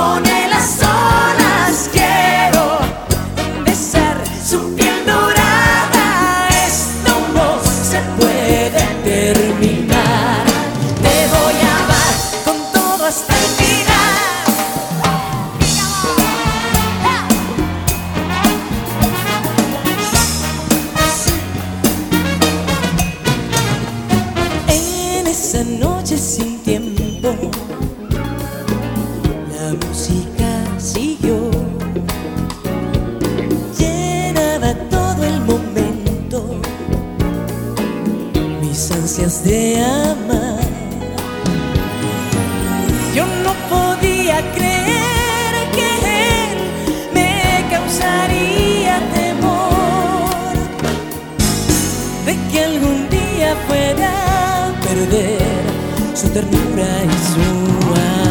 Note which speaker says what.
Speaker 1: pone las olas. Quiero besar su piel dorada. Esto no se puede terminar. Te voy a amar con todo hasta el final. En esa noche sin tiempo siguió. Llenaba todo el momento, mis ansias de amar. Yo no podía creer que él me causaría temor de que algún día pueda perder su ternura y su amor.